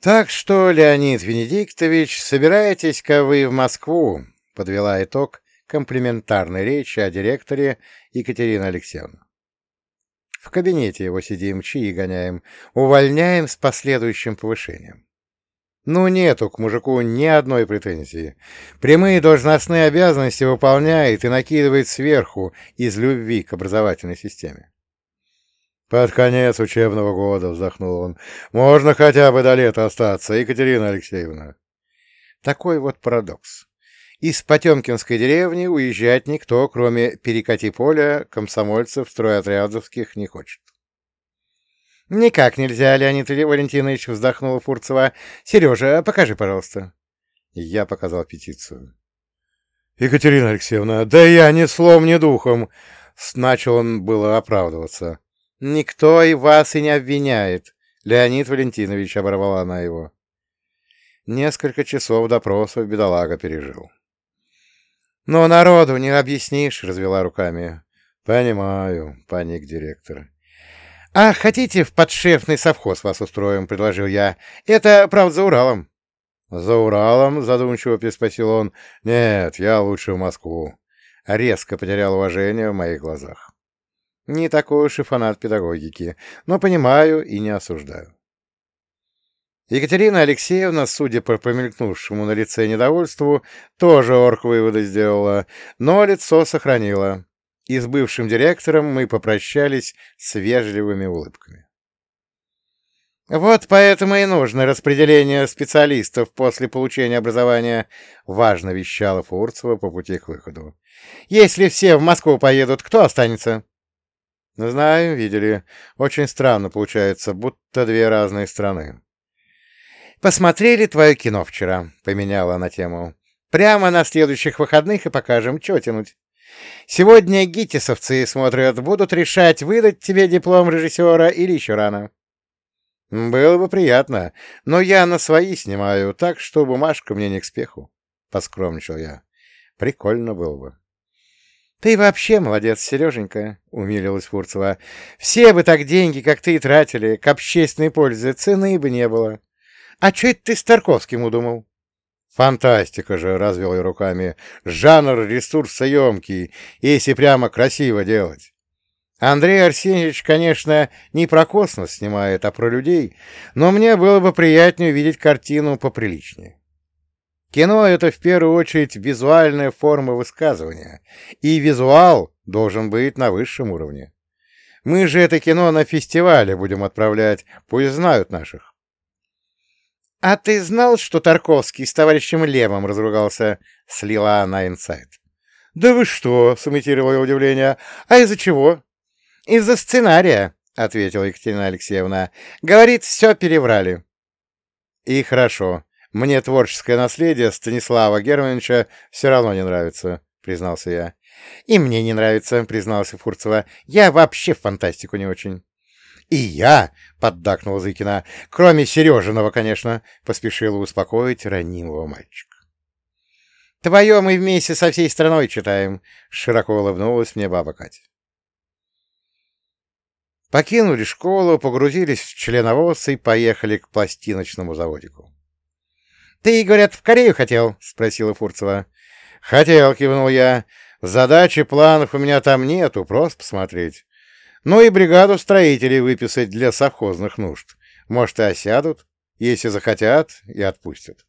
Так что, Леонид Венедиктович, собираетесь-ка вы в Москву, подвела итог комплиментарной речи о директоре Екатерина Алексеевна. В кабинете его сидим, чаи гоняем, увольняем с последующим повышением. Ну, нету к мужику ни одной претензии. Прямые должностные обязанности выполняет и накидывает сверху из любви к образовательной системе. «Под конец учебного года», — вздохнул он, — «можно хотя бы до лета остаться, Екатерина Алексеевна». Такой вот парадокс. Из Потемкинской деревни уезжать никто, кроме перекати поля, комсомольцев, стройотрядовских, не хочет. «Никак нельзя, Леонид Валентинович», — вздохнула Фурцева. «Сережа, покажи, пожалуйста». Я показал петицию. «Екатерина Алексеевна, да я ни словом, ни духом!» Начал он было оправдываться. «Никто и вас и не обвиняет», — Леонид Валентинович оборвала она его. Несколько часов допросов бедолага пережил. «Но народу не объяснишь», — развела руками. «Понимаю», — паник директор. «А хотите в подшефный совхоз вас устроим?» — предложил я. «Это, правда, за Уралом». «За Уралом?» — задумчиво переспросил он. «Нет, я лучше в Москву». Резко потерял уважение в моих глазах. Не такой уж и фанат педагогики, но понимаю и не осуждаю. Екатерина Алексеевна, судя по промелькнувшему на лице недовольству, тоже орг-выводы сделала, но лицо сохранила. И с бывшим директором мы попрощались с вежливыми улыбками. «Вот поэтому и нужно распределение специалистов после получения образования», — важно вещала Фурцева по пути к выходу. «Если все в Москву поедут, кто останется?» Знаем, видели. Очень странно получается, будто две разные страны. Посмотрели твое кино вчера, поменяла она тему. Прямо на следующих выходных и покажем, что тянуть. Сегодня гитисовцы смотрят, будут решать, выдать тебе диплом режиссера или еще рано. Было бы приятно, но я на свои снимаю, так что бумажка мне не к спеху, — поскромничал я. Прикольно было бы. — Ты вообще молодец, Сереженька, — умилилась Фурцева. — Все бы так деньги, как ты, тратили, к общественной пользе, цены бы не было. А что это ты с Тарковским удумал? — Фантастика же, — развел я руками. — Жанр ресурсоемкий, если прямо красиво делать. Андрей Арсеньевич, конечно, не про космос снимает, а про людей, но мне было бы приятнее увидеть картину поприличнее. Кино — это в первую очередь визуальная форма высказывания, и визуал должен быть на высшем уровне. Мы же это кино на фестивале будем отправлять, пусть знают наших. — А ты знал, что Тарковский с товарищем Левом разругался? — слила она инсайт. — Да вы что? — сымитировала я удивление. — А из-за чего? — Из-за сценария, — ответила Екатерина Алексеевна. — Говорит, все переврали. — И хорошо. Мне творческое наследие Станислава Германовича все равно не нравится, признался я. И мне не нравится, признался Фурцева. Я вообще фантастику не очень. «И я!» — поддакнул Зыкина. «Кроме Сережиного, конечно!» — поспешила успокоить ранимого мальчика. «Твое мы вместе со всей страной читаем!» — широко улыбнулась мне баба Катя. Покинули школу, погрузились в членовоз и поехали к пластиночному заводику. «Ты, говорят, в Корею хотел?» — спросила Фурцева. «Хотел», — кивнул я. «Задачи, планов у меня там нету, просто посмотреть. Ну и бригаду строителей выписать для совхозных нужд. Может, и осядут, если захотят, и отпустят».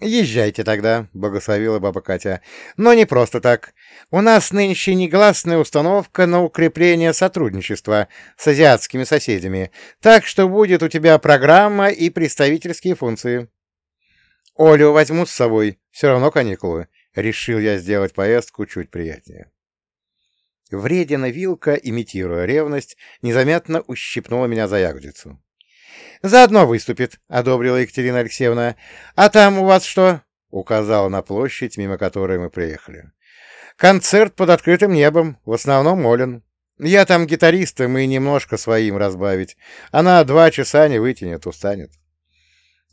«Езжайте тогда», — благословила баба Катя. «Но не просто так. У нас нынче негласная установка на укрепление сотрудничества с азиатскими соседями, так что будет у тебя программа и представительские функции». Олю возьму с собой, все равно каникулы. Решил я сделать поездку чуть приятнее. Вредина вилка, имитируя ревность, незаметно ущипнула меня за ягодицу. «Заодно выступит», — одобрила Екатерина Алексеевна. «А там у вас что?» — указала на площадь, мимо которой мы приехали. «Концерт под открытым небом, в основном Олен. Я там гитаристом и немножко своим разбавить. Она два часа не вытянет, устанет».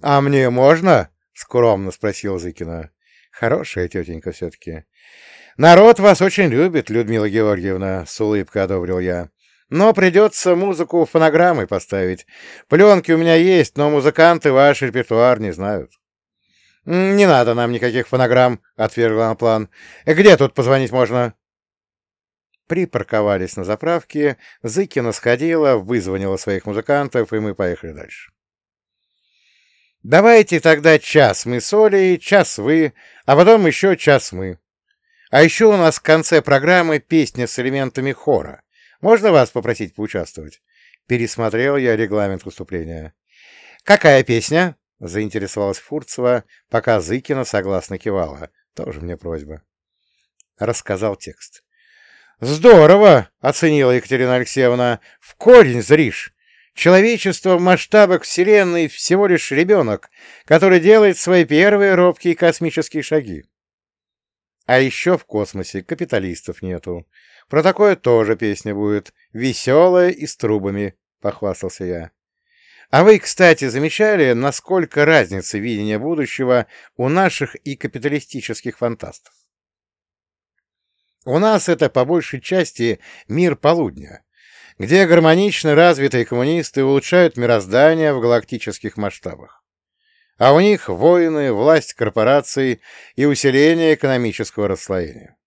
«А мне можно?» — скромно спросил Зыкина. — Хорошая тетенька все-таки. — Народ вас очень любит, Людмила Георгиевна, — с улыбкой одобрил я. Но придется музыку фонограммой поставить. Пленки у меня есть, но музыканты ваш репертуар не знают. — Не надо нам никаких фонограмм, — отвергла на план. — Где тут позвонить можно? Припарковались на заправке, Зыкина сходила, вызвонила своих музыкантов, и мы поехали дальше. Давайте тогда час мы с Олей, час вы, а потом еще час мы. А еще у нас в конце программы песня с элементами хора. Можно вас попросить поучаствовать? Пересмотрел я регламент выступления. Какая песня? Заинтересовалась Фурцева, пока Зыкина согласно кивала. Тоже мне просьба. Рассказал текст. «Здорово!» — оценила Екатерина Алексеевна. «В корень зришь. Человечество в масштабах Вселенной всего лишь ребенок, который делает свои первые робкие космические шаги. А еще в космосе капиталистов нету. Про такое тоже песня будет. Веселая и с трубами, — похвастался я. А вы, кстати, замечали, насколько разница видения будущего у наших и капиталистических фантастов? У нас это по большей части мир полудня, где гармонично развитые коммунисты улучшают мироздание в галактических масштабах. А у них войны, власть корпораций и усиление экономического расслоения.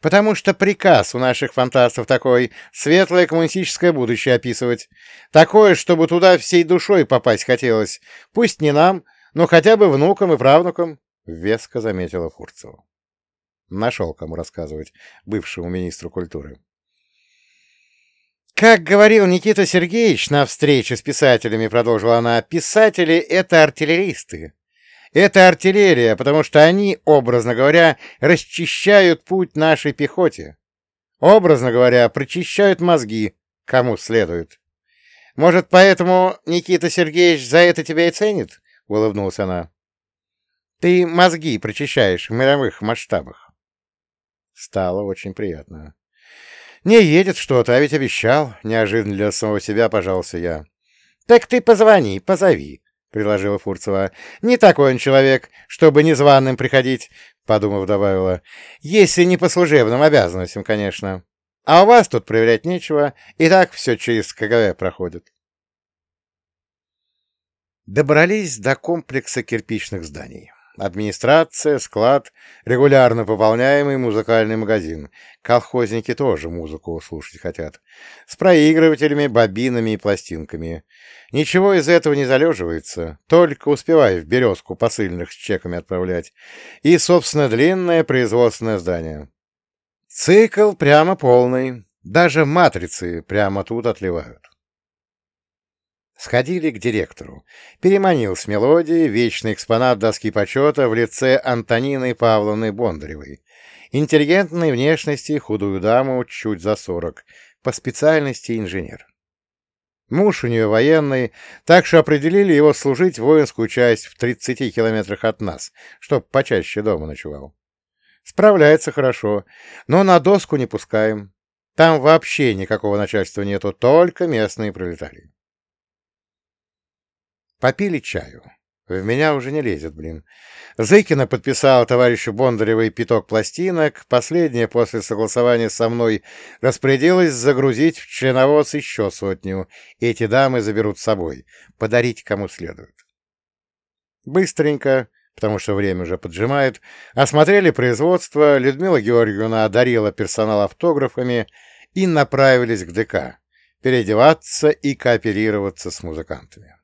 Потому что приказ у наших фантастов такой — светлое коммунистическое будущее описывать. Такое, чтобы туда всей душой попасть хотелось. Пусть не нам, но хотя бы внукам и правнукам, — веско заметила Фурцева. Нашел кому рассказывать, бывшему министру культуры. Как говорил Никита Сергеевич на встрече с писателями, продолжила она, писатели — это артиллеристы. Это артиллерия, потому что они, образно говоря, расчищают путь нашей пехоте. Образно говоря, прочищают мозги, кому следует. Может, поэтому Никита Сергеевич за это тебя и ценит? — улыбнулась она. Ты мозги прочищаешь в мировых масштабах. Стало очень приятно. «Не едет что-то, а ведь обещал», — неожиданно для самого себя пожался я. «Так ты позвони, позови», — предложила Фурцева. «Не такой он человек, чтобы незваным приходить», — подумав, добавила. «Если не по служебным обязанностям, конечно. А у вас тут проверять нечего, и так все через КГБ проходит». Добрались до комплекса кирпичных зданий. Администрация, склад, регулярно пополняемый музыкальный магазин. Колхозники тоже музыку слушать хотят. С проигрывателями, бобинами и пластинками. Ничего из этого не залеживается. Только успевай в «Березку» посыльных с чеками отправлять. И, собственно, длинное производственное здание. Цикл прямо полный. Даже матрицы прямо тут отливают. Сходили к директору. Переманил с мелодией вечный экспонат доски почета в лице Антонины Павловны Бондаревой. Интеллигентной внешности, худую даму, чуть за сорок, по специальности инженер. Муж у нее военный, так что определили его служить в воинскую часть в 30 километрах от нас, чтоб почаще дома ночевал. Справляется хорошо, но на доску не пускаем. Там вообще никакого начальства нету, только местные пролетарии. Попили чаю. В меня уже не лезет, блин. Зыкина подписала товарищу Бондаревой пяток пластинок, последняя после согласования со мной распорядилась загрузить в членовоз еще сотню, эти дамы заберут с собой, подарить кому следует. Быстренько, потому что время уже поджимает, осмотрели производство, Людмила Георгиевна одарила персонал автографами и направились к ДК, переодеваться и кооперироваться с музыкантами.